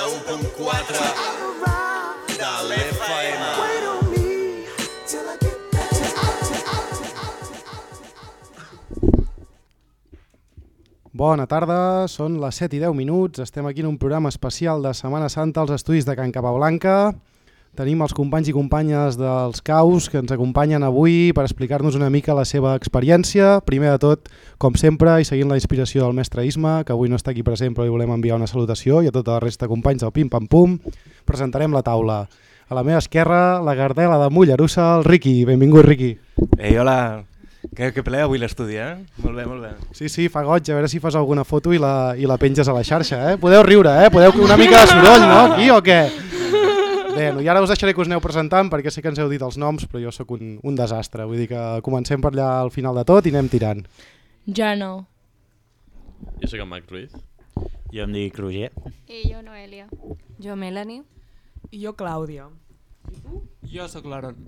91.4 de l'FM. Bona tarda, són les 7 i 10 minuts, estem aquí en un programa especial de Setmana Santa als estudis de Can Capablanca. Tenim els companys i companyes dels CAUS que ens acompanyen avui per explicar-nos una mica la seva experiència. Primer de tot, com sempre, i seguint la inspiració del mestre Isma, que avui no està aquí present però li volem enviar una salutació, i a tota la resta de companys del Pim Pam Pum, presentarem la taula. A la meva esquerra, la Gardela de Mollerussa, el Riqui. Benvingut, Riqui. Ei, hola. Que, que ple avui l'estudi, eh? Molt bé, molt bé. Sí, sí, fa goig, a veure si fas alguna foto i la, i la penges a la xarxa, eh? Podeu riure, eh? Podeu una mica de soroll, no? Aquí o què? Bé, no, i ara us deixaré que us aneu presentant perquè sé que ens heu dit els noms, però jo sóc un, un desastre. Vull dir que comencem per allà al final de tot i anem tirant. Ja no. Jo sóc en Mac Ruiz. Jo em dic Roger. I jo, Noelia. Jo, Melanie. I jo, Clàudia. Jo sóc l'Aaron.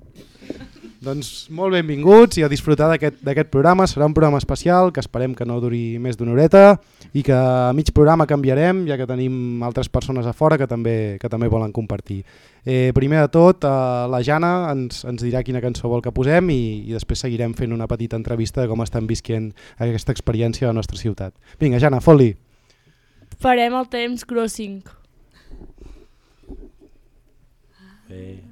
Doncs molt benvinguts i a disfrutar d'aquest programa. Serà un programa especial que esperem que no duri més d'una horeta i que a mig programa canviarem ja que tenim altres persones a fora que també, que també volen compartir. Eh, primer de tot, eh, la Jana ens, ens dirà quina cançó vol que posem i, i després seguirem fent una petita entrevista de com estan visquent aquesta experiència a la nostra ciutat. Vinga, Jana, fot-li. Farem el temps crossing. Bé. He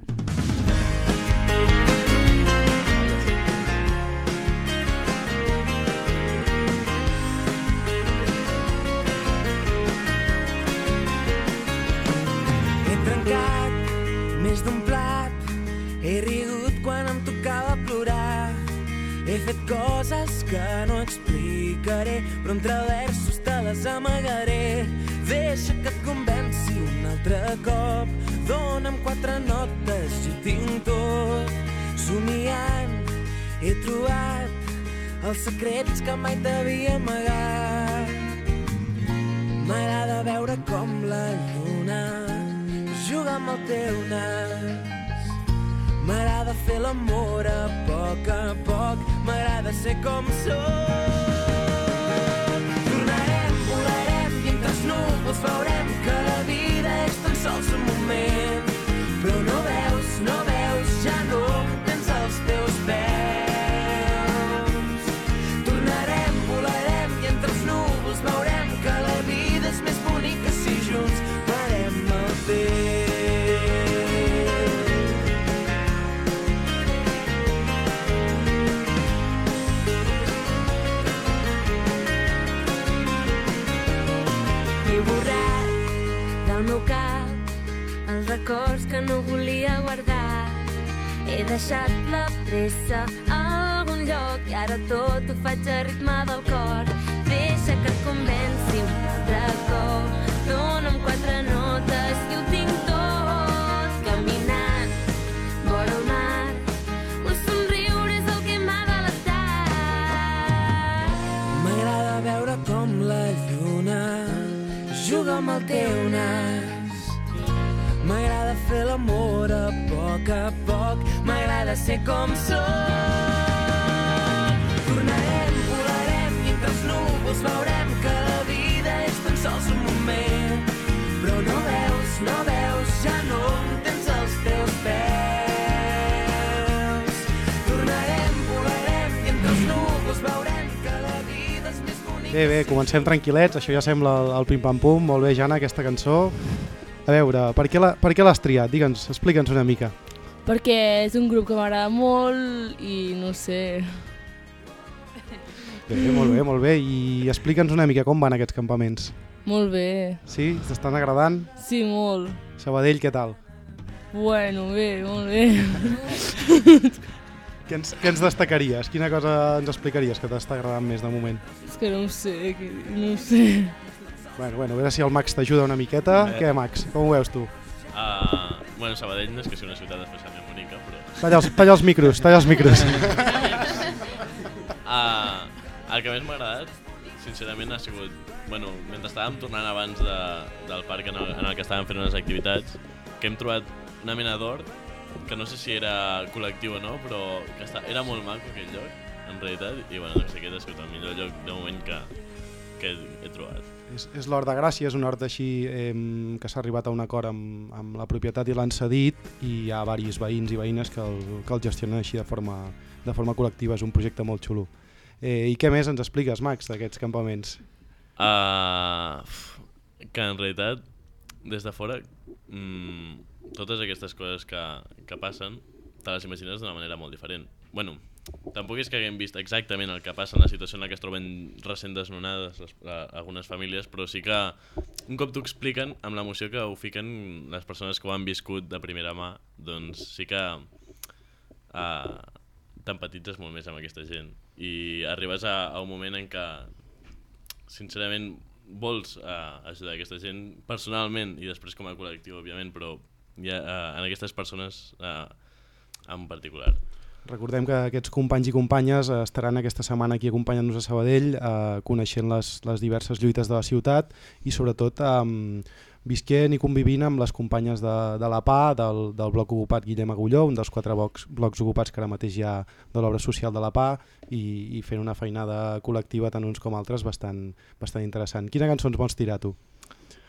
trencat més d'un plat, he rigut quan em tocava plorar. He fet coses que no explicaré, però entre versos te les amagaré. Deixa que et convenci un altre cop, dona'm quatre notes i ho tinc tot. Somiant, he trobat els secrets que mai t'havia amagat. M'agrada veure com la lluna juga amb el teu nas. M'agrada fer l'amor a poc a poc, m'agrada ser com sóc. Tornarem, volarem i entre els núvols veurem que la vida és tan sols un moment. Però no veus, cap els records que no volia guardar. He deixat la pressa a algun lloc i ara tot ho faig a ritme del cor. Deixa que et convenci un altre cop. Dóna'm quatre notes i ho tinc tot. Caminant vora el mar, un somriure és el que m'ha delatat. M'agrada veure com la lluna juga amb el teu nas. M'agrada fer l'amor a poc a poc, m'agrada ser com sóc. Tornarem, volarem i entre els núvols veurem que la vida és tan sols un moment. Però no veus, no veus, ja no tens els teus peus. Tornarem, volarem i entre els núvols veurem que la vida és més bonica. Bé, bé, comencem tranquil·lets, això ja sembla el, el pim-pam-pum, molt bé, Jana, aquesta cançó. A veure, per què l'has triat? Digue'ns, explica'ns una mica. Perquè és un grup que m'agrada molt i no sé... Bé, molt bé, molt bé, i explica'ns una mica com van aquests campaments. Molt bé. Sí? T'estan agradant? Sí, molt. Sabadell, què tal? Bueno, bé, molt bé. Què ens, què ens destacaries? Quina cosa ens explicaries que t'està agradant més de moment? és que no ho sé, que, no ho sé. Bueno, bueno, a veure si el Max t'ajuda una miqueta. Bé. Què, Max? Com ho veus tu? Uh, bueno, Sabadell no és que sigui una ciutat especialment bonica, però... Talla els, talla els micros, talla els micros. Uh, el que més m'ha agradat, sincerament, ha sigut... Bueno, mentre estàvem tornant abans de, del parc en el, en el que estàvem fent unes activitats, que hem trobat una mena d'hort, que no sé si era col·lectiu o no, però que està, era molt maco aquell lloc, en realitat, i bueno, doncs aquest ha sigut el millor lloc de moment que, que he, he trobat. És, és l'hort de Gràcia, és un hort així eh, que s'ha arribat a un acord amb, amb la propietat i l'han cedit i hi ha diversos veïns i veïnes que el, que el gestionen així de forma, de forma col·lectiva, és un projecte molt xulo. Eh, I què més ens expliques, Max, d'aquests campaments? Uh, que en realitat, des de fora, mm, totes aquestes coses que, que passen, te les imagines d'una manera molt diferent. bueno, tampoc és que haguem vist exactament el que passa en la situació en la que es troben recent desnonades les, la, algunes famílies, però sí que un cop t'ho expliquen, amb l'emoció que ho fiquen les persones que ho han viscut de primera mà, doncs sí que uh, t'empatitzes molt més amb aquesta gent i arribes a, a un moment en què sincerament vols uh, ajudar aquesta gent personalment i després com a col·lectiu, òbviament, però ja, uh, en aquestes persones uh, en particular. Recordem que aquests companys i companyes eh, estaran aquesta setmana aquí acompanyant-nos a Sabadell, eh, coneixent les, les diverses lluites de la ciutat i sobretot eh, visquent i convivint amb les companyes de, de la PA, del, del bloc ocupat Guillem Agulló, un dels quatre blocs, blocs ocupats que ara mateix hi ha de l'obra social de la PA i, i fent una feinada col·lectiva tant uns com altres bastant, bastant interessant. Quina cançó ens vols tirar tu?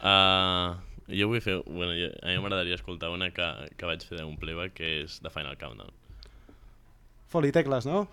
Uh, jo vull fer, bueno, jo, a mi m'agradaria escoltar una que, que vaig fer d'un playback que és The Final Countdown. Foli tecles, no?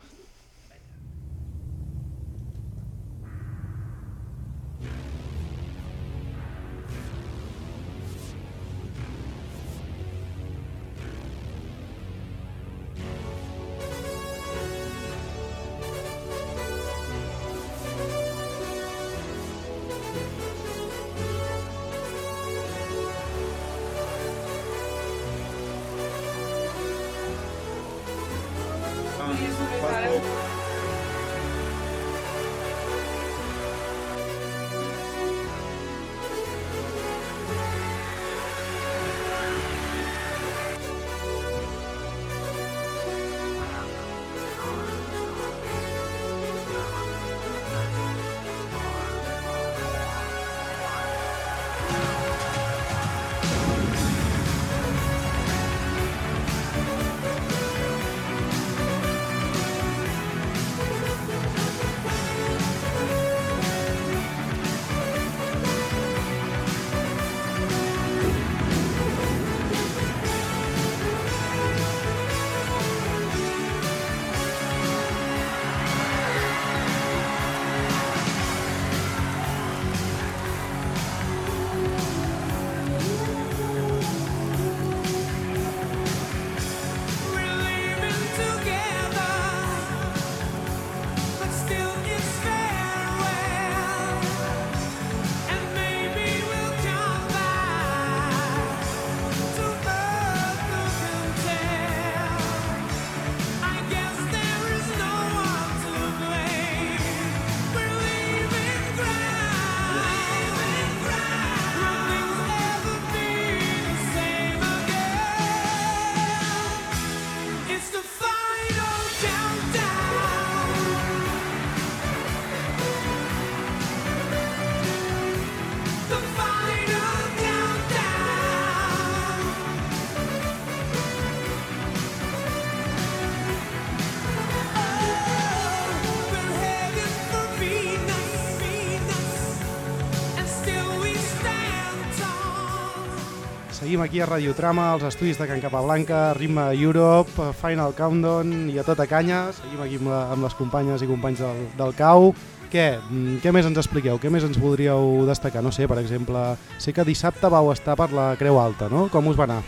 Seguim aquí a Radio Trama, als estudis de Can Capablanca, Ritme Europe, Final Countdown i a tota canya. Seguim aquí amb, la, amb les companyes i companys del, del CAU. Què? Mm, Què més ens expliqueu? Què més ens voldríeu destacar? No sé, per exemple, sé que dissabte vau estar per la Creu Alta, no? Com us va anar?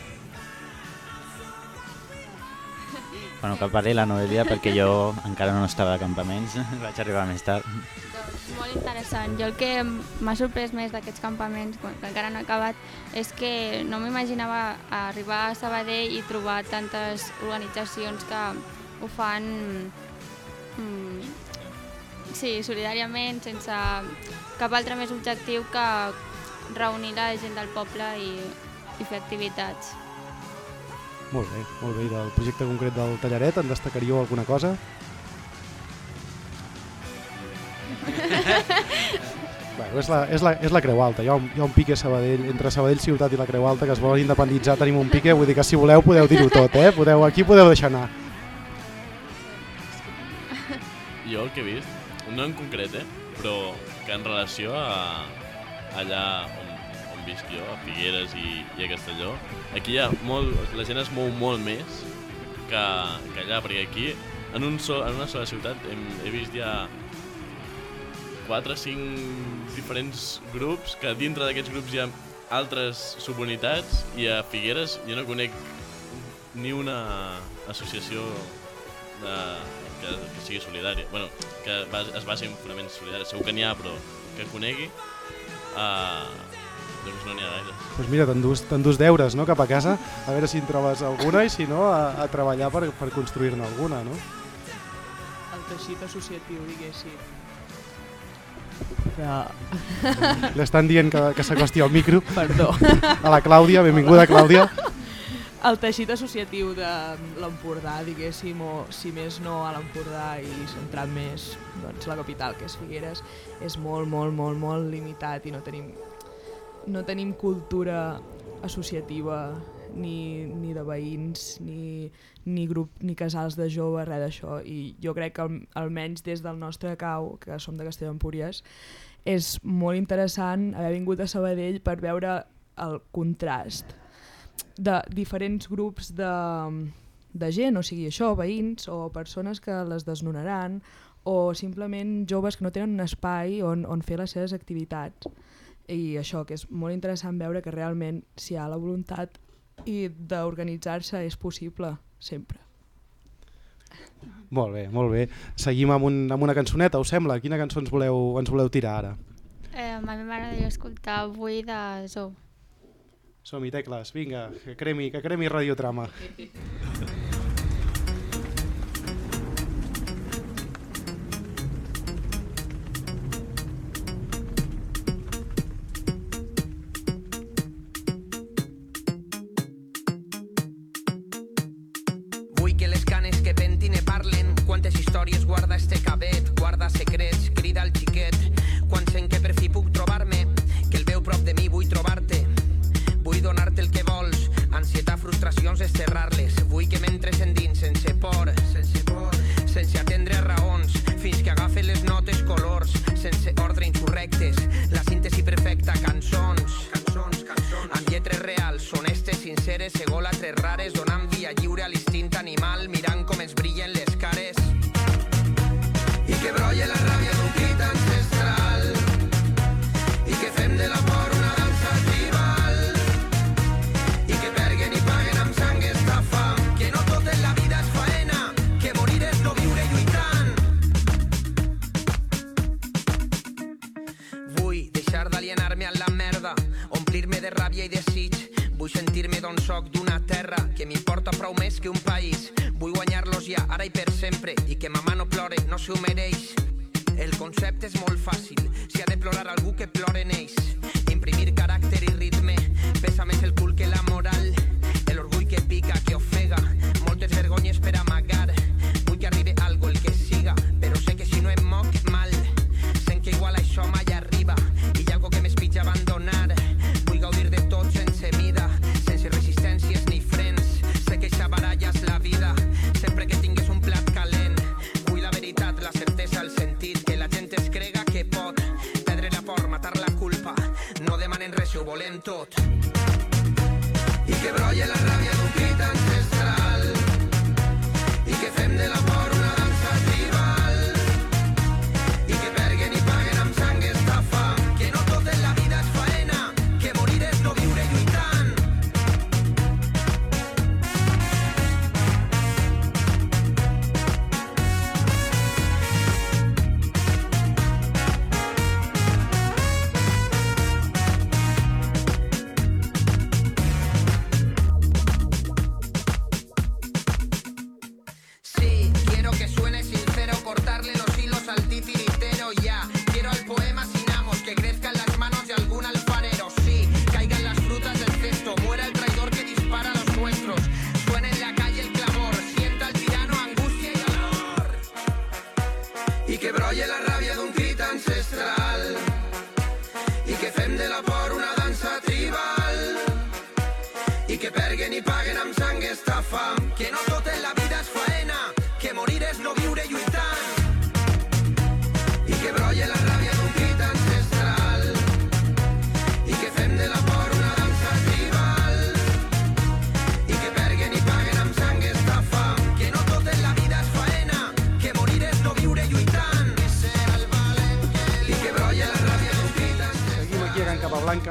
Bueno, que parli la Noelia perquè jo encara no estava de campaments, vaig arribar més tard. Doncs molt interessant. Jo el que m'ha sorprès més d'aquests campaments, que encara no he acabat, és que no m'imaginava arribar a Sabadell i trobar tantes organitzacions que ho fan mm, sí, solidàriament, sense cap altre més objectiu que reunir la gent del poble i, i fer activitats. Molt bé, molt bé. I del projecte concret del Tallaret, en destacaríeu alguna cosa? Bueno, és, la, és, la, és la Creu Alta, hi ha, un, hi ha un pique a Sabadell, entre Sabadell Ciutat i la Creu Alta que es volen independitzar, tenim un pique, vull dir que si voleu podeu dir-ho tot, eh? Podeu, aquí podeu deixar anar. Jo el que he vist, no en concret, eh? però que en relació a allà on, on visc jo, a Figueres i, i a Castelló, aquí hi ha molt, la gent es mou molt més que, que allà, perquè aquí en, un sol, en una sola ciutat hem, he vist ja 4 o 5 diferents grups, que dintre d'aquests grups hi ha altres subunitats i a Figueres jo no conec ni una associació de, que, que sigui solidària. bueno, que es basi en fonaments solidaris. Segur que n'hi ha, però que conegui, uh, doncs no n'hi ha gaire. Doncs mira, t'endús deures no, cap a casa, a veure si en trobes alguna i si no, a, a treballar per, per construir-ne alguna, no? El teixit associatiu, diguéssim. Que... Li estan dient que, que s'acosti al micro. Perdó. A la Clàudia, benvinguda Clàudia. El teixit associatiu de l'Empordà, diguéssim, o si més no a l'Empordà i centrat més doncs, la capital, que és Figueres, és molt, molt, molt, molt limitat i no tenim, no tenim cultura associativa ni, ni de veïns, ni, ni grup, ni casals de joves, res d'això. I jo crec que al, almenys des del nostre cau, que som de Castelló d'Empúries, és molt interessant haver vingut a Sabadell per veure el contrast de diferents grups de, de gent, o sigui això, veïns o persones que les desnonaran o simplement joves que no tenen un espai on, on fer les seves activitats. I això, que és molt interessant veure que realment si hi ha la voluntat i d'organitzar-se és possible, sempre. Molt bé, molt bé. Seguim amb, un, amb una cançoneta, us sembla? Quina cançó ens voleu, ens voleu tirar ara? Eh, a mi m'agradaria escoltar avui de Zoo. Som-hi, tecles, vinga, que cremi, que cremi radiotrama. accesorios guarda este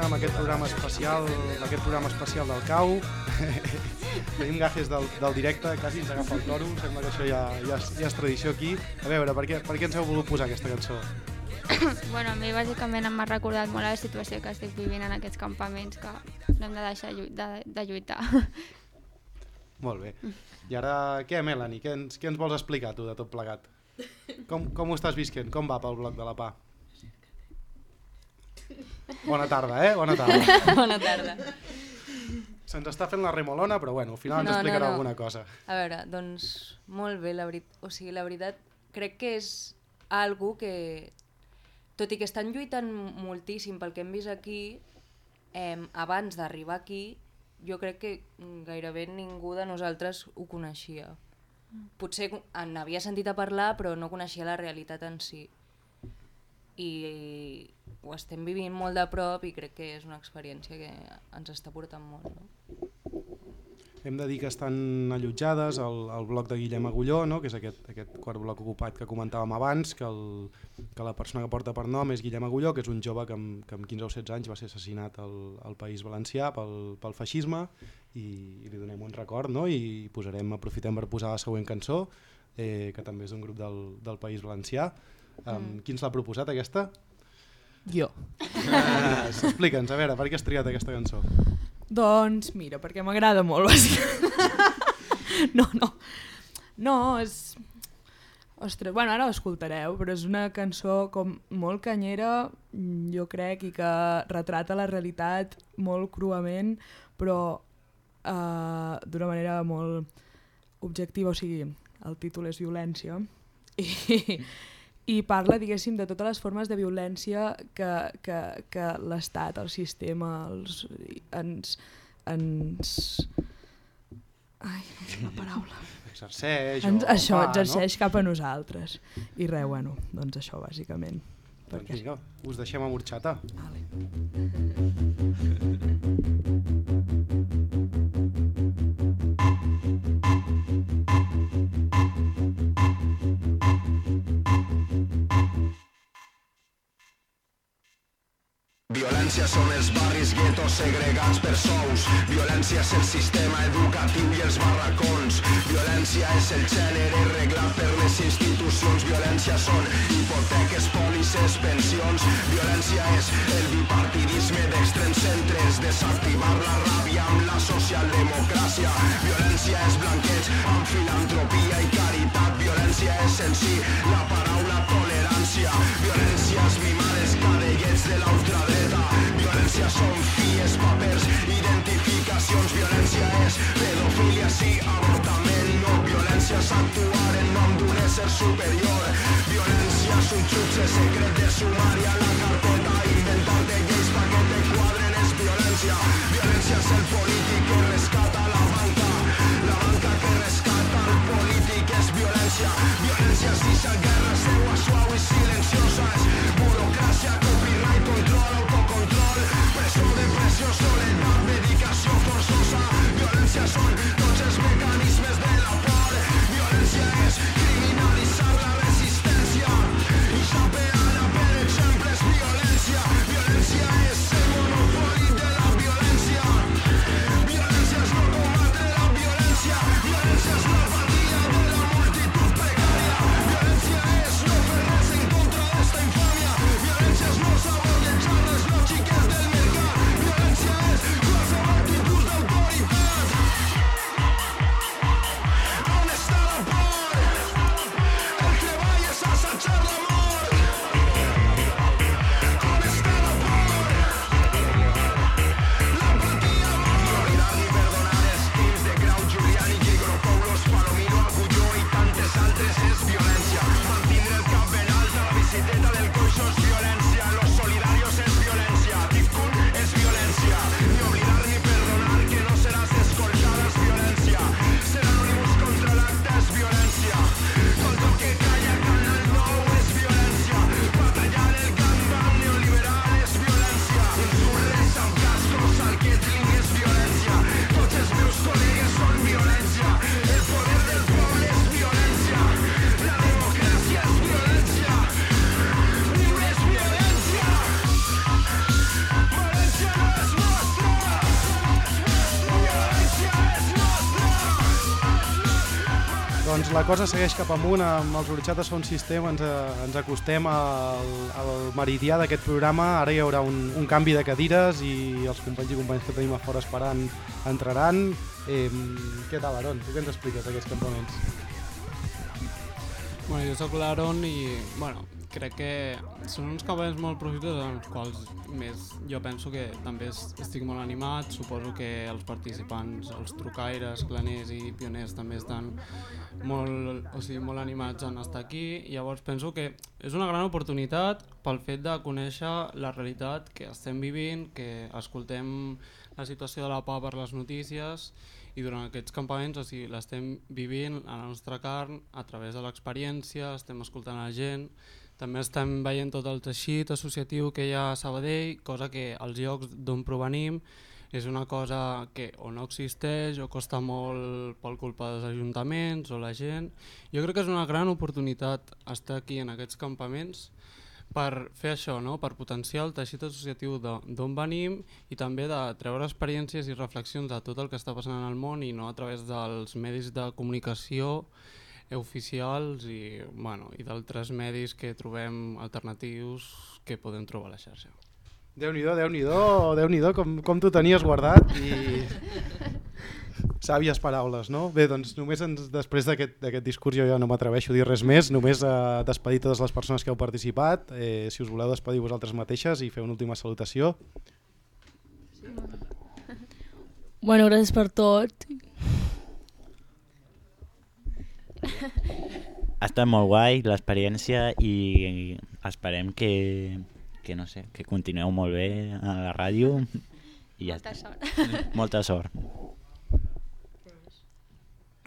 Blanca amb aquest programa especial, aquest programa especial del CAU. Tenim gajes del, del directe, quasi ens agafa el toro, sembla que això ja, ja, és, ja és tradició aquí. A veure, per què, per què ens heu volgut posar aquesta cançó? bueno, a mi bàsicament m'ha recordat molt la situació que estic vivint en aquests campaments, que no hem de deixar llu de, de lluitar. Molt bé. I ara, què, Melanie? Què ens, què ens vols explicar tu de tot plegat? Com, com ho estàs visquent? Com va pel bloc de la PA? Bona tarda, eh? Bona tarda. Bona tarda. Se'ns està fent la remolona, però bueno, al final ens explicarà alguna cosa. A veure, doncs molt bé, la veritat. O sigui, la veritat, crec que és algo que, tot i que estan lluitant moltíssim pel que hem vist aquí, eh, abans d'arribar aquí, jo crec que gairebé ningú de nosaltres ho coneixia. Potser en havia sentit a parlar, però no coneixia la realitat en si. I ho estem vivint molt de prop i crec que és una experiència que ens està portant molt. No? Hem de dir que estan allotjades al, al bloc de Guillem Agulló, no? que és aquest, aquest quart bloc ocupat que comentàvem abans, que, el, que la persona que porta per nom és Guillem Agulló, que és un jove que amb, que amb 15 o 16 anys va ser assassinat al, al País Valencià pel, pel feixisme i, i li donem un record no? i posarem, aprofitem per posar la següent cançó, eh, que també és un grup del, del País Valencià. Um, mm. Qui ens l'ha proposat aquesta? Jo. Ah, Explica'ns, a veure, per què has triat aquesta cançó? Doncs mira, perquè m'agrada molt, bàsicament. no, no. No, és... Ostres, bueno, ara ho escoltareu, però és una cançó com molt canyera, jo crec, i que retrata la realitat molt cruament, però uh, d'una manera molt objectiva, o sigui, el títol és violència, i, i parla, diguéssim, de totes les formes de violència que, que, que l'Estat, el sistema, els, ens, ens... Ai, la paraula. Exerceix ens, o Això, exerceix no? cap a nosaltres. I res, bueno, doncs això, bàsicament. Doncs vinga, us deixem amb Urxata. Vale. Violència són els barris guetos segregats per sous. Violència és el sistema educatiu i els barracons. Violència és el gènere reglat per les institucions. Violència són hipoteques, pòlisses, pensions. Violència és el bipartidisme d'extrems centres. Desactivar la ràbia amb la socialdemocràcia. Violència és blanqueig amb filantropia i caritat. Violència és en si la són fies, papers, identificacions. Violència és pedofilia, sí, avortament, no. Violència és actuar en nom d'un ésser superior. Violència és un xutxe secret de sumari a la carpeta. Inventar-te lleis pa que te quadren és violència. Violència és el polític que rescata la banca. La banca que rescata el polític és violència. Violència és deixar cosa segueix cap amunt, amb els Orixates Sound System ens, eh, ens acostem al, al meridià d'aquest programa, ara hi haurà un, un canvi de cadires i els companys i companys que tenim a fora esperant entraran. Eh, què tal, Aron? Tu què ens expliques d'aquests campaments? Bueno, jo sóc l'Aaron i, bueno, crec que són uns campaments molt profitosos en els quals més jo penso que també es- estic molt animat, suposo que els participants, els trucaires, claners i pioners també estan molt, o sigui, molt animats en estar aquí, llavors penso que és una gran oportunitat pel fet de conèixer la realitat que estem vivint, que escoltem la situació de la pau per les notícies i durant aquests campaments o sigui, l'estem vivint a la nostra carn a través de l'experiència, estem escoltant la gent, també estem veient tot el teixit associatiu que hi ha a Sabadell, cosa que als llocs d'on provenim és una cosa que o no existeix o costa molt per culpa dels ajuntaments o la gent. Jo crec que és una gran oportunitat estar aquí en aquests campaments per fer això, no? per potenciar el teixit associatiu de- d'on venim i també de treure experiències i reflexions de tot el que està passant en el món i no a través dels medis de comunicació oficials i, bueno, i d'altres medis que trobem alternatius que podem trobar a la xarxa. Déu-n'hi-do, Déu-n'hi-do, Déu-n'hi-do, com, com t'ho tenies guardat i... Sàvies paraules, no? Bé, doncs només ens, després d'aquest d'aquest discurs jo ja no m'atreveixo a dir res més, només a despedir totes les persones que heu participat, eh, si us voleu despedir vosaltres mateixes i fer una última salutació. Bueno, gràcies per tot. Ha estat molt guai l'experiència i esperem que, que, no sé, que continueu molt bé a la ràdio. I ja Molta està. sort. Molta sort.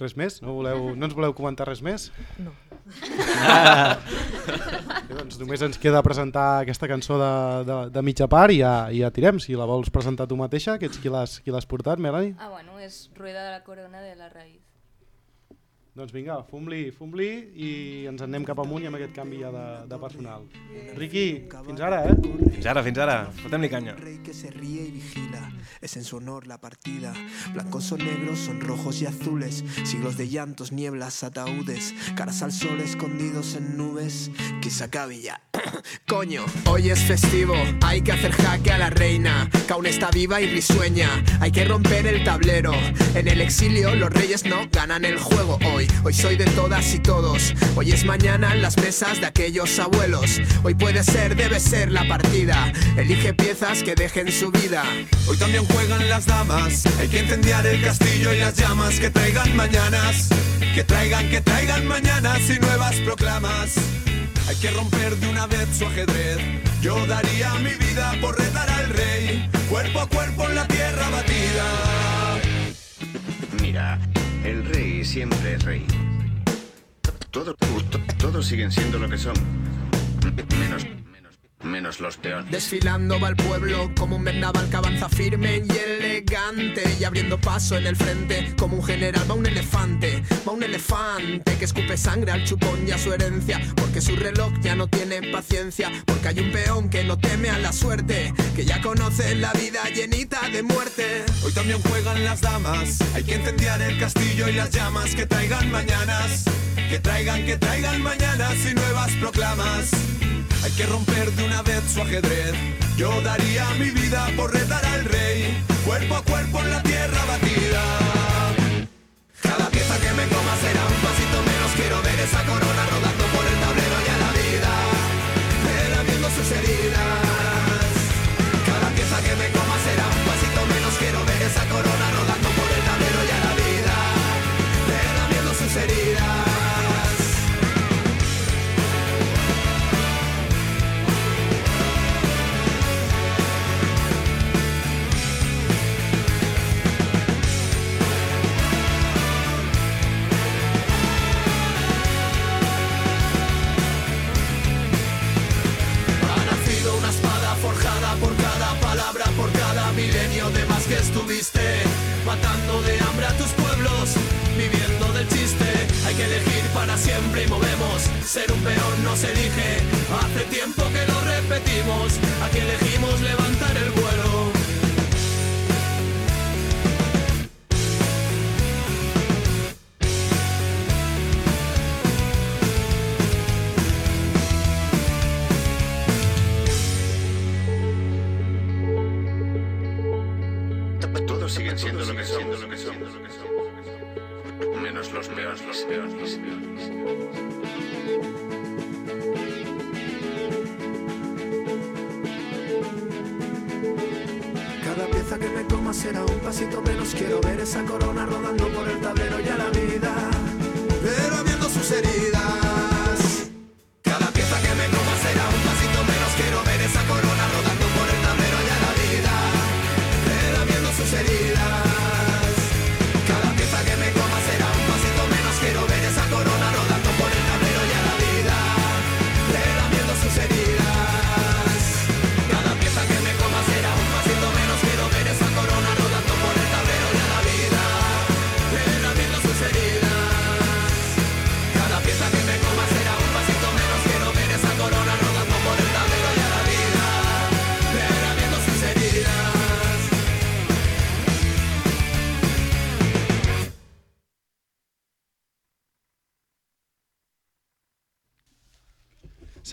Res més? No, voleu, no ens voleu comentar res més? No. Ah. Bé, doncs només ens queda presentar aquesta cançó de, de, de mitja part i ja, i ja tirem. Si la vols presentar tu mateixa, que ets qui l'has portat, Melanie. Ah, bueno, és Rueda de la Corona de la Raïz. Doncs vinga, fum-li, fum-li i ens en anem cap amunt i amb aquest canvi ja de, de personal. Riqui, fins ara, eh? Fins ara, fins ara. Fotem-li canya. rey que se ríe y vigila. Es en su honor la partida. Blancos son negros, son rojos y azules. Siglos de llantos, nieblas, ataúdes. Caras al sol escondidos en nubes. Que se acabe ya. Coño, hoy es festivo. Hay que hacer jaque a la reina. Que aún está viva y risueña. Hay que romper el tablero. En el exilio los reyes no ganan el juego hoy. Hoy soy de todas y todos. Hoy es mañana en las mesas de aquellos abuelos. Hoy puede ser, debe ser la partida. Elige piezas que dejen su vida. Hoy también juegan las damas. Hay que incendiar el castillo y las llamas que traigan mañanas. Que traigan, que traigan mañanas y nuevas proclamas. Hay que romper de una vez su ajedrez. Yo daría mi vida por retar al rey. Cuerpo a cuerpo en la tierra batida. Mira, el rey siempre es rey. Todo, to- todos siguen siendo lo que son. Menos, menos, los peones. Desfilando va el pueblo como un vendaval que avanza firme y elegante y abriendo paso en el frente como un general va un elefante, va un elefante que escupe sangre al chupón y a su herencia porque su reloj ya no tiene paciencia porque hay un peón que no teme a la suerte que ya conoce la vida llenita de muerte. Hoy también juegan las damas. Hay que incendiar el castillo y las llamas que traigan mañanas. Que traigan, que traigan mañanas y nuevas proclamas. Hay que romper de una vez su ajedrez. Yo daría mi vida por retar al rey. Cuerpo a cuerpo en la tierra batida. Cada pieza que me coma será un pasito menos. Quiero ver esa corona rodando por el tablero y a la vida. Sus. Matando de hambre a tus pueblos, viviendo del chiste. Hay que elegir para siempre y movemos. Ser un peón no se elige. Hace tiempo que lo repetimos. Aquí elegimos levantar el vuelo. Que me coma será un pasito menos. Quiero ver esa corona rodando por el tablero y a la vida,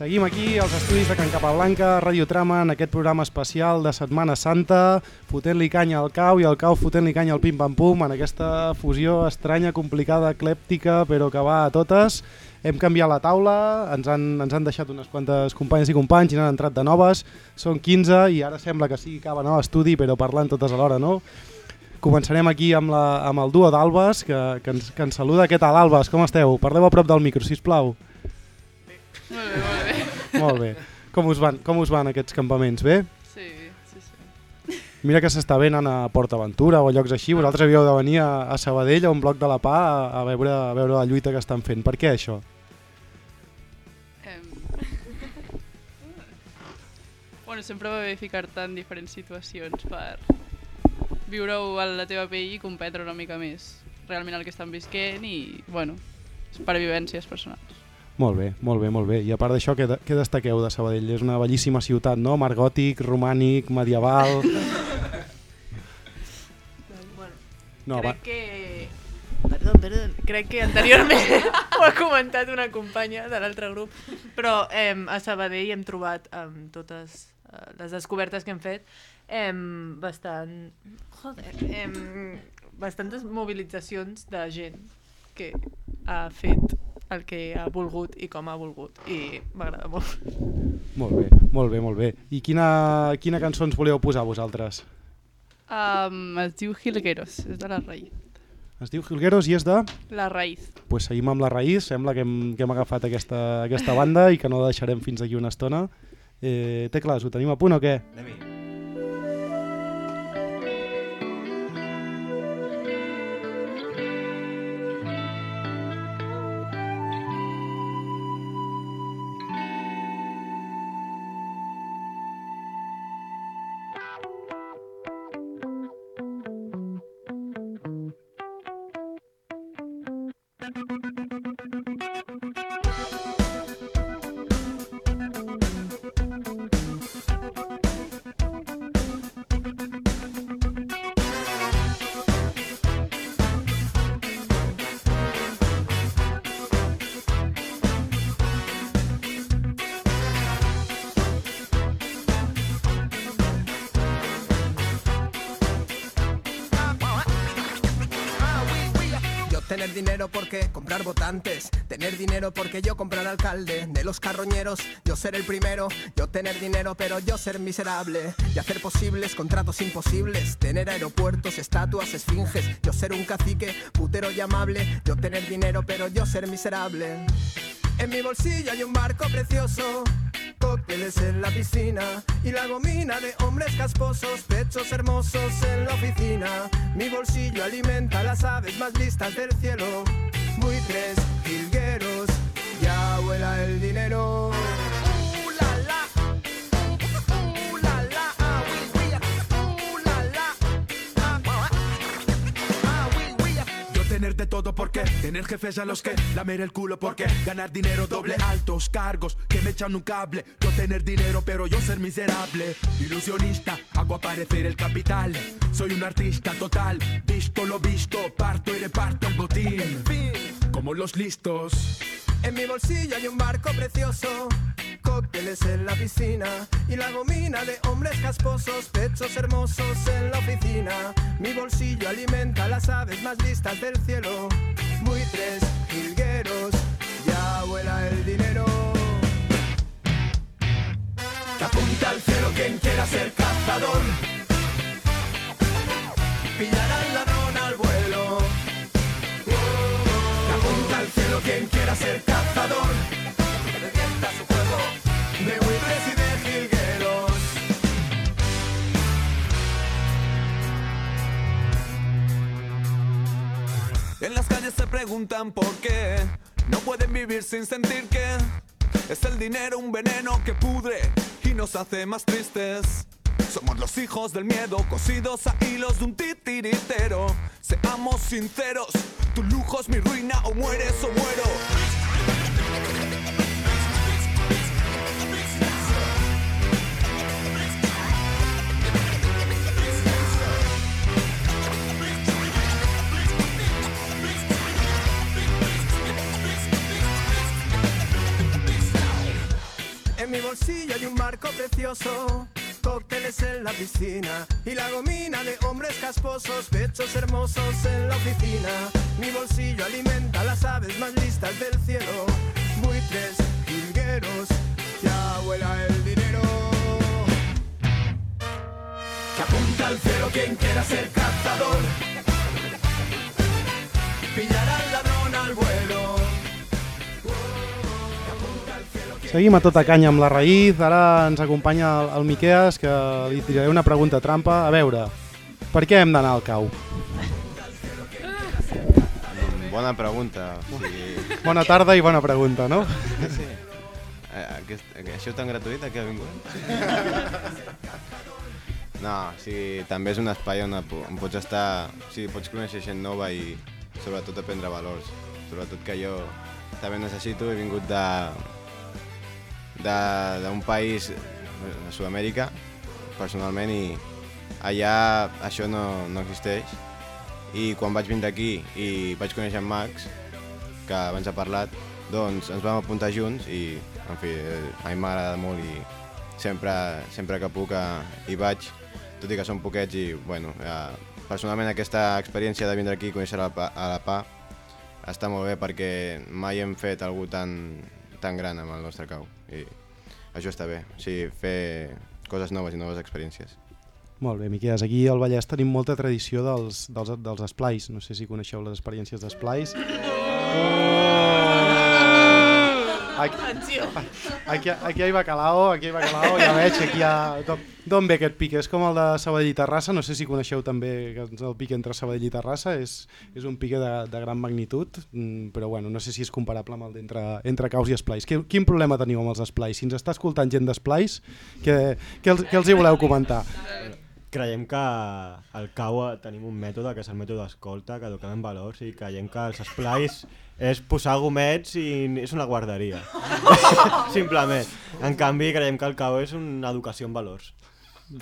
Seguim aquí als estudis de Can Capablanca, Radio Trama, en aquest programa especial de Setmana Santa, fotent-li canya al cau i el cau fotent-li canya al pim-pam-pum, en aquesta fusió estranya, complicada, eclèptica, però que va a totes. Hem canviat la taula, ens han, ens han deixat unes quantes companyes i companys i n'han entrat de noves, són 15 i ara sembla que sí que acaben a l'estudi, però parlant totes alhora, no? Començarem aquí amb, la, amb el duo d'Albes, que, que, ens, que ens saluda. Què tal, Albes? Com esteu? Parleu a prop del micro, si plau. Molt bé, molt bé. Molt bé. Com us van, com us van aquests campaments? Bé? Sí, sí, sí. Mira que s'està ben a Port Aventura o a llocs així. Vosaltres havíeu de venir a, a Sabadell, a un bloc de la PA, a, a, veure, a veure la lluita que estan fent. Per què això? Bueno, sempre va bé ficar-te en diferents situacions per viure-ho a la teva pell i comprendre una mica més realment el que estan visquent i, bueno, per vivències personals. Molt bé, molt bé, molt bé. I a part d'això, què, de, què destaqueu de Sabadell? És una bellíssima ciutat, no? Mar gòtic, romànic, medieval... Bueno, No, crec va. que... Perdó, perdó. Crec que anteriorment ho ha comentat una companya de l'altre grup, però eh, a Sabadell hem trobat amb totes eh, les descobertes que hem fet eh, bastant... Joder, eh, bastantes mobilitzacions de gent que ha fet el que ha volgut i com ha volgut i m'agrada molt. Molt bé, molt bé, molt bé. I quina, quina cançó ens voleu posar vosaltres? Um, es diu Jilgueros, és de la raïz. Es diu Jilgueros i és de... La raïz. Pues seguim amb la raïs, sembla que hem, que hem agafat aquesta, aquesta banda i que no la deixarem fins aquí una estona. Eh, Tecles, ho tenim a punt o què? Anem-hi. Dinero porque comprar votantes, tener dinero porque yo comprar alcalde, de los carroñeros yo ser el primero, yo tener dinero pero yo ser miserable, y hacer posibles contratos imposibles, tener aeropuertos, estatuas, esfinges, yo ser un cacique, putero y amable, yo tener dinero pero yo ser miserable. En mi bolsillo hay un barco precioso, cócteles en la piscina y la gomina de hombres casposos, pechos hermosos en la oficina. Mi bolsillo alimenta las aves más listas del cielo, buitres, jilgueros, ya vuela el dinero. Tener jefes a los que lamer el culo porque ganar dinero doble altos cargos que me echan un cable. Yo tener dinero pero yo ser miserable. Ilusionista hago aparecer el capital. Soy un artista total. Visto lo visto parto y reparto el botín. Como los listos. En mi bolsillo hay un barco precioso, cócteles en la piscina. Y la gomina de hombres casposos, pechos hermosos en la oficina. Mi bolsillo alimenta las aves más listas del cielo. Buitres, jilgueros, ya vuela el dinero. Que apunta al cielo quien quiera ser cazador. Pillará al ladrón al vuelo. Que apunta al cielo quien quiera ser cazador. Revienta su juego de buitres y de jilgueros. En las se preguntan por qué no pueden vivir sin sentir que es el dinero un veneno que pudre y nos hace más tristes. Somos los hijos del miedo, cosidos a hilos de un titiritero. Seamos sinceros, tu lujo es mi ruina, o mueres o muero. En mi bolsillo hay un marco precioso, cócteles en la piscina y la gomina de hombres casposos, pechos hermosos en la oficina. Mi bolsillo alimenta las aves más listas del cielo, buitres, jilgueros, ya vuela el dinero. Que apunta al cielo quien quiera ser cazador, pillará Seguim a tota canya amb la raïz, ara ens acompanya el, el Miqueas, que li tiraré una pregunta trampa. A veure, per què hem d'anar al cau? Bona pregunta. O sigui... Bona tarda i bona pregunta, no? Sí, sí. Eh, Aquest, això tan gratuït aquí ha vingut? No, o sigui, també és un espai on, on pots estar... O sigui, pots conèixer gent nova i sobretot aprendre valors. Sobretot que jo també necessito, he vingut de- d'un país de Sud-amèrica, personalment, i allà això no, no existeix. I quan vaig vindre aquí i vaig conèixer en Max, que abans ha parlat, doncs ens vam apuntar junts i, en fi, eh, a mi m'agrada molt i sempre, sempre que puc eh, hi vaig, tot i que són poquets i, bueno, eh, personalment aquesta experiència de vindre aquí i conèixer la, Pa- a la PA està molt bé perquè mai hem fet algú tan, tan gran amb el nostre cau i això està bé, o sigui, fer coses noves i noves experiències. Molt bé, Miqueas, aquí al Vallès tenim molta tradició dels, dels, dels esplais. No sé si coneixeu les experiències d'esplais. Aquí, aquí, aquí hi ha bacalao, aquí hi ha bacalao, ja veig, aquí hi ha... d'on- D'on ve aquest pic? És com el de Sabadell i Terrassa, no sé si coneixeu també que el pic entre Sabadell i Terrassa, és, és un pic de, de gran magnitud, mm, però bueno, no sé si és comparable amb el d'entre entre caus i esplais. Quin, quin problema teniu amb els esplais? Si ens està escoltant gent d'esplais, què, què, els, què els hi voleu comentar? Creiem que al CAU tenim un mètode, que és el mètode d'escolta, que eduquem en valors, i creiem que els esplais és posar gomets i és una guarderia. Simplement. En canvi, creiem que el CAU és una educació en valors.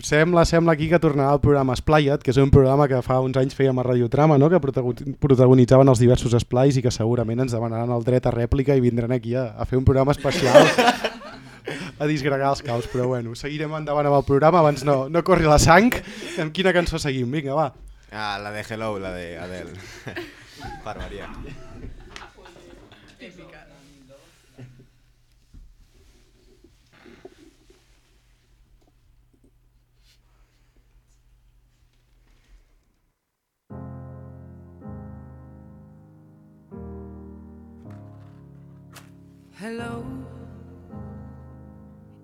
Sembla, sembla aquí que tornarà el programa Esplaiat, que és un programa que fa uns anys fèiem a Radiotrama, no? que protagoni- protagonitzaven els diversos esplais i que segurament ens demanaran el dret a rèplica i vindran aquí a, a fer un programa especial a disgregar els caus, però bueno, seguirem endavant amb el programa, abans no, no corri la sang. Amb quina cançó seguim? Vinga, va. Ah, la de Hello, la de Adele. per variar. Hello,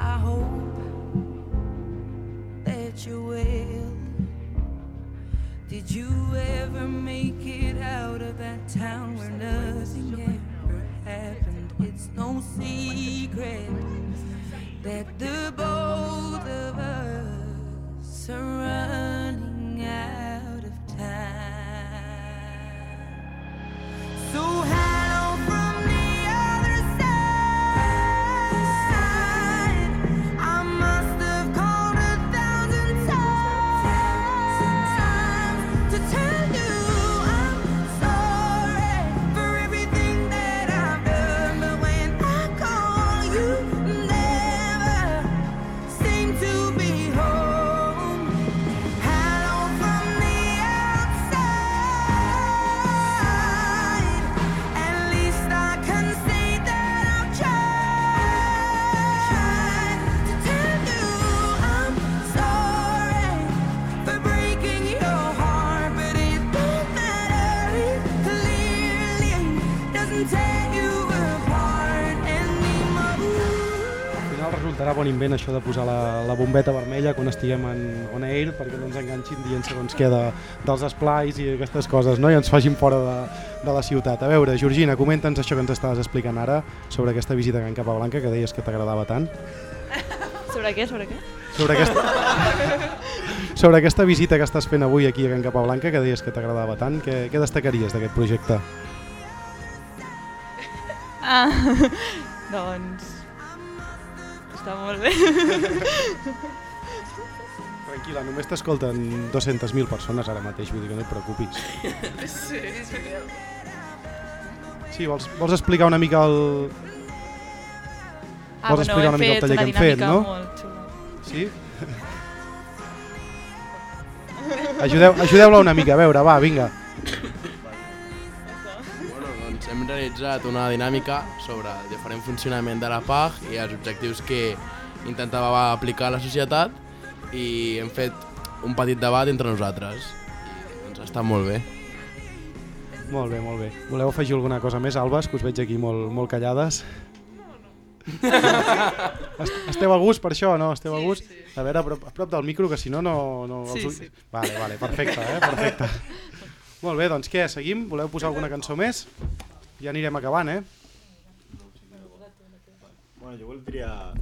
I resultarà bon invent això de posar la, la bombeta vermella quan estiguem en on air perquè no ens enganxin dient segons què de, dels esplais i aquestes coses no? i ens facin fora de, de la ciutat. A veure, Georgina, comenta'ns això que ens estaves explicant ara sobre aquesta visita a Can Capablanca que deies que t'agradava tant. Sobre què, sobre què? Sobre aquesta, sobre aquesta visita que estàs fent avui aquí a Can Capablanca que deies que t'agradava tant, què, què destacaries d'aquest projecte? Ah, doncs... Està molt bé. Tranquil·la, només t'escolten 200.000 persones ara mateix, vull dir que no et preocupis. sí, sí. Sí, vols, vols explicar una mica el... Ah, vols bueno, explicar una mica el taller que hem fet, no? molt xula. Sí? Ajudeu- Ajudeu-la una mica, a veure, va, vinga. Hem realitzat una dinàmica sobre el diferent funcionament de la PAG i els objectius que intentava aplicar a la societat i hem fet un petit debat entre nosaltres. I doncs està molt bé. Molt bé, molt bé. Voleu afegir alguna cosa més, Albes, que us veig aquí molt, molt callades? Est- Esteu a gust per això, no? Esteu a gust? A veure, a prop, a prop del micro, que si no, no... no Sí, els sí. Vale, vale, perfecte, eh? Perfecte. molt bé, doncs què, seguim? Voleu posar alguna cançó més? Ja anirem acabant, eh? Bueno, yo voldria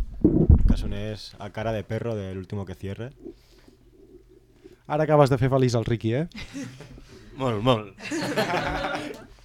que sonés a cara de perro del último que cierre. Ara acabes de fer feliç el Ricky, eh? Molt, molt.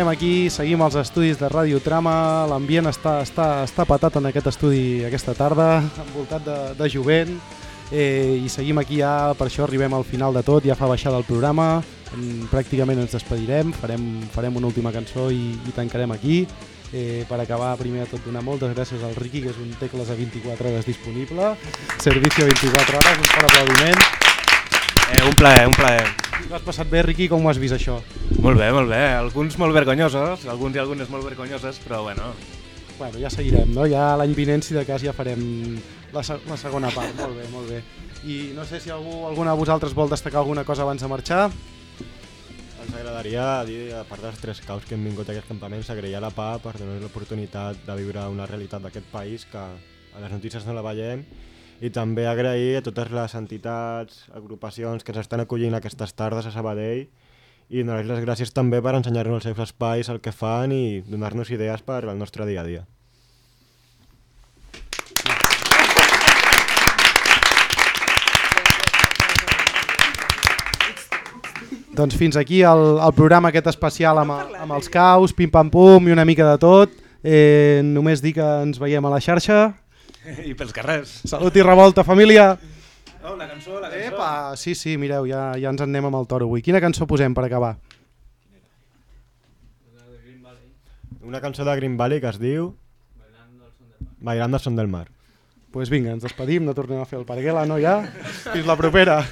Tornem aquí, seguim als estudis de Ràdio Trama, l'ambient està, està, està patat en aquest estudi aquesta tarda, envoltat de, de jovent, eh, i seguim aquí ja, per això arribem al final de tot, ja fa baixada el programa, pràcticament ens despedirem, farem, farem una última cançó i, i tancarem aquí. Eh, per acabar, primer de tot, donar moltes gràcies al Riqui, que és un tecles a 24 hores disponible, servicio 24 hores, un fort aplaudiment. Eh, un plaer, un plaer. L'has passat bé, Riqui? Com ho has vist, això? Molt bé, molt bé. Alguns molt vergonyosos, alguns i algunes molt vergonyoses, però bueno. Bueno, ja seguirem, no? Ja l'any vinent, si de cas, ja farem la, se la segona part. Molt bé, molt bé. I no sé si algú, alguna de vosaltres vol destacar alguna cosa abans de marxar. Ens agradaria dir, a part dels tres caus que hem vingut a aquest campament, agrair a la PA per donar l'oportunitat de viure una realitat d'aquest país que a les notícies no la veiem i també agrair a totes les entitats, agrupacions que s'estan acollint aquestes tardes a Sabadell i donar les gràcies també per ensenyar-nos els seus espais, el que fan i donar-nos idees per al nostre dia a dia. Doncs fins aquí el, el programa aquest especial amb, amb els caus, pim-pam-pum i una mica de tot. Eh, només dir que ens veiem a la xarxa. I pels carrers. Salut i revolta, família! Oh, la cançó, la cançó. Epa, sí, sí, mireu, ja, ja ens en anem amb el toro avui. Quina cançó posem per acabar? Una cançó de Green Valley que es diu Bailando al son del mar. Doncs pues vinga, ens despedim, no tornem a fer el parguela, no ja? Fins la propera.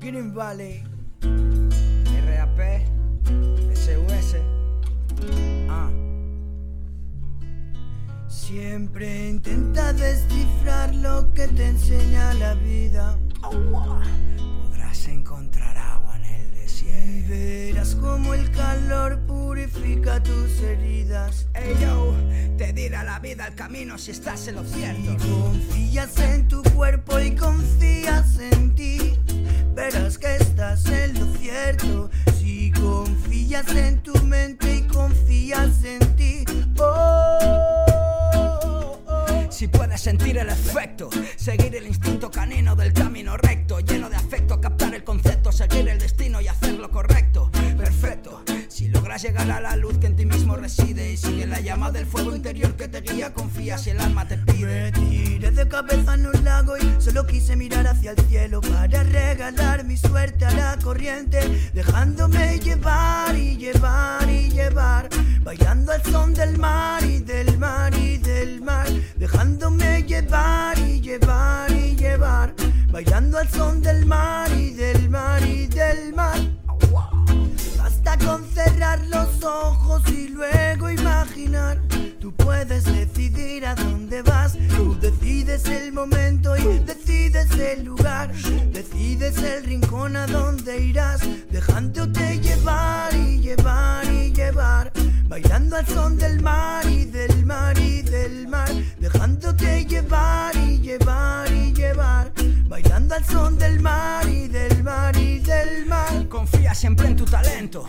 Green Valley, Siempre intenta descifrar lo que te enseña la vida. Podrás encontrar agua en el desierto. Y verás como el calor purifica tus heridas. Ey yo, te dirá la vida el camino si estás en lo cierto. Si confías en tu cuerpo y confías en ti, verás que estás en lo cierto. Si confías en tu mente y confías en Si puedes sentir el efecto, seguir el instinto canino del camino recto, lleno de afecto, captar el concepto, seguir el destino y. Perfecto. Llegar a la luz que en ti mismo reside y sigue la llama del fuego interior que te guía, confía si el alma te pide. Me tiré de cabeza en un lago y solo quise mirar hacia el cielo para regalar mi suerte a la corriente, dejándome llevar y llevar y llevar, bailando al son del mar y del mar y del mar, dejándome llevar y llevar y llevar, bailando al son del mar y del mar y del mar. Con cerrar los ojos y luego imaginar. Tú puedes decidir a dónde vas. Tú decides el momento y decides el lugar. Decides el rincón a donde irás. Dejándote llevar y llevar y llevar. Bailando al son del mar y del mar y del mar. Dejándote llevar y llevar y llevar. Bailando al son del mar y del mar y del mar. Confía siempre en tu talento,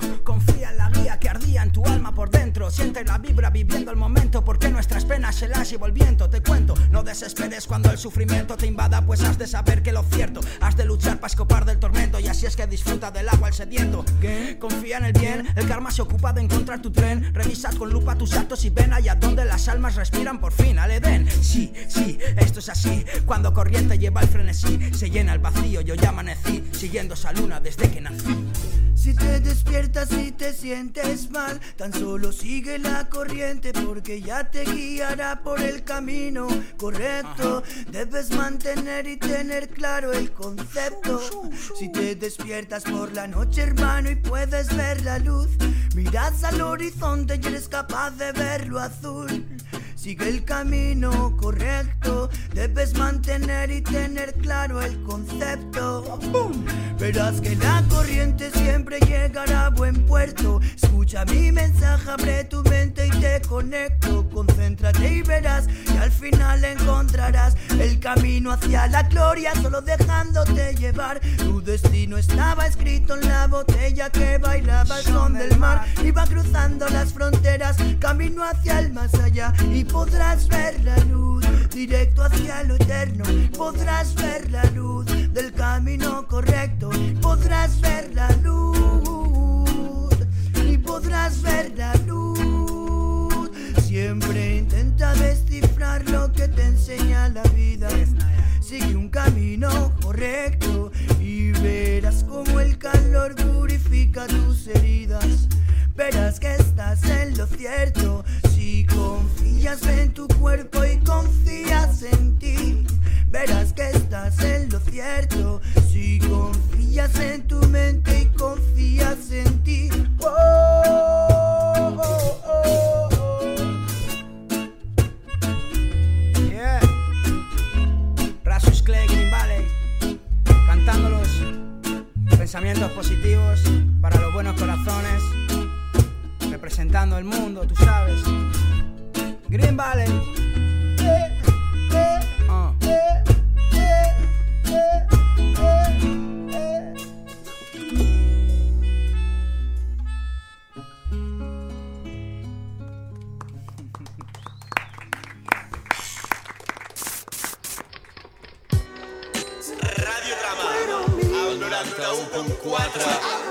la vibra viviendo el momento, porque nuestras penas se las lleva el viento. Te cuento, no desesperes cuando el sufrimiento te invada, pues has de saber que lo cierto, has de luchar para escapar del tormento. Y así es que disfruta del agua el sediento. ¿Qué? Confía en el bien, el karma se ocupa de encontrar tu tren. Revisad con lupa tus actos y ven allá donde las almas respiran por fin al Edén. Sí, sí, esto es así. Cuando corriente lleva el frenesí, se llena el vacío. Yo ya amanecí siguiendo esa luna desde que nací. Si te despiertas y te sientes mal, tan solo sigue la corriente porque ya te guiará por el camino correcto. Debes mantener y tener claro el concepto. Si te despiertas por la noche, hermano, y puedes ver la luz, miras al horizonte y eres capaz de verlo azul. Sigue el camino correcto, debes mantener y tener claro el concepto. Verás que la corriente siempre llegará a buen puerto. Escucha mi mensaje, abre tu mente y te conecto. Concéntrate y verás que al final encontrarás el camino hacia la gloria, solo dejándote llevar. Tu destino estaba escrito en la botella que bailaba el son del mar va cruzando las fronteras, camino hacia el más allá y podrás ver la luz directo hacia lo eterno, podrás ver la luz del camino correcto, podrás ver la luz y podrás ver la luz. Siempre intenta descifrar lo que te enseña la vida. Sigue un camino correcto y verás como el calor purifica tus heridas. Verás que estás en lo cierto si confías en tu cuerpo y confías en ti. Verás que estás en lo cierto si confías en tu mente y confías en ti. Oh, oh, oh, oh. Yeah. Rasus Clay, Green Valley, cantando los pensamientos positivos para los buenos corazones, representando el mundo, tú sabes. Green Valley. Ah. Radiodrama, al 91.4.